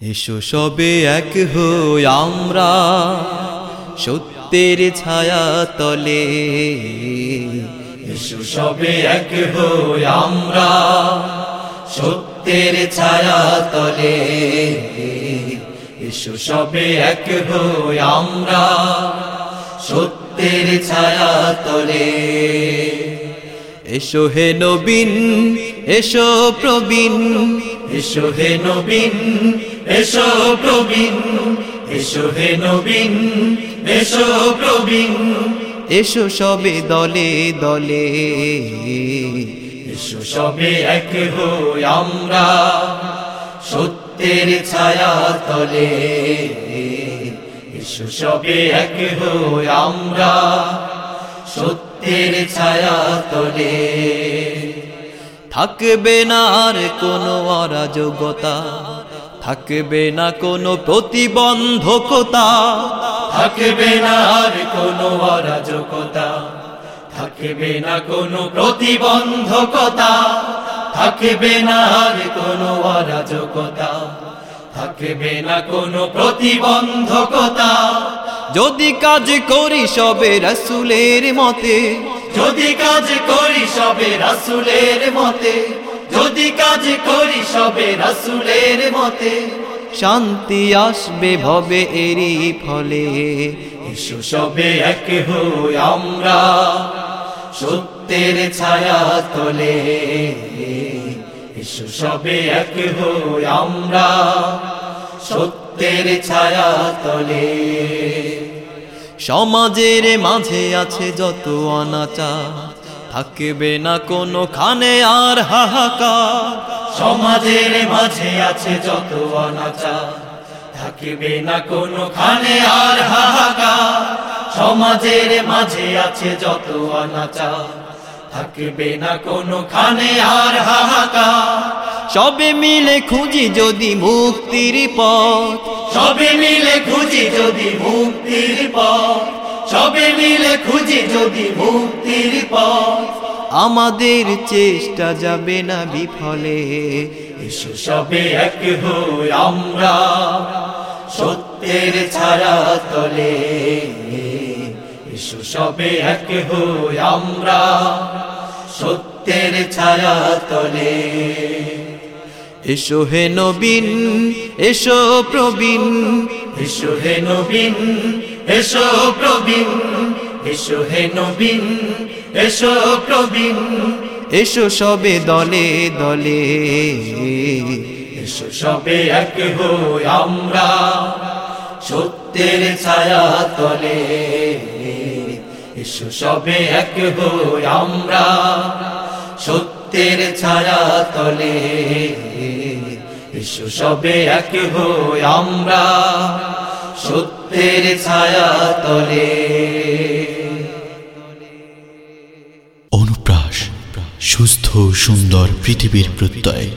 এসো সবে এক হই আমরা সত্যের ছায়া তলে। এসো সবে এক হই আমরা সত্যের ছায়া তলে। এসো সবে এক হই আমরা সত্যের ছায়া তলে। এসো হে নবীন এসো প্রবীণ। এসো হে নবীন এসো প্রবীণ এসো হে নবীন এসো প্রবীণ। এসো সবে দলে দলে। এসো সবে এক হই আমরা সত্যের ছায়া তলে। এসো সবে এক হই আমরা সত্যের ছায়া তলে। থাকবে না আর কোনো অরাজকতা থাকবে না কোনো প্রতিবন্ধকতা। থাকবে না আর কোনো অরাজকতা। থাকবে না কোনো প্রতিবন্ধকতা। থাকবে না আর কোনো অরাজকতা। থাকবে না কোনো প্রতিবন্ধকতা। যদি কাজ করি সবে রসুলের মতে যদি কাজ করি সবে রসুলের মতে যদি কাজ করি সবে রসুলের মতে শান্তি আসবে ভবে এরই ফলে। এসো সবে এক হই আমরা সত্যের ছায়া তলে। এসো সবে এক হই আমরা সত্যের ছায়া তলে। সমাজের মাঝে আছে যত অনাচার। থাকবে না কোনো খানে আর হাহাকার। সমাজের মাঝে আছে যত অনাচার। থাকবে না কোনো খানে আর হাহাকার। সমাজের মাঝে আছে যত অনাচার। থাকবে না কোনো খানে আর হাহাকার। সবে মিলে খুঁজি যদি মুক্তির পথ। সবে মিলে খুঁজি যদি মুক্তির পথ সবে মিলে খুঁজি যদি মুক্তির পথ। আমাদের চেষ্টা যাবে না বিফলে। এসো সবে এক হই আমরা সত্যের ছায়া তলে। এসো সবে এক হই আমরা সত্যের ছায়া তলে। এসো হে নবীন এসো প্রবীণ। এসো হে নবীন এসো প্রবীণ। এসো হে নবীন এসো প্রবীণ। এসো সবে দলে দলে। এসো সবে এক হই আমরা সত্যের ছায়া তলে। এসো সবে এক হই আমরা সত্যের ছায়া তলে। এসো সবে এক হই আমরা সত্যের ছায়া তলে। সুস্থ সুন্দর পৃথিবীর প্রত্যয়।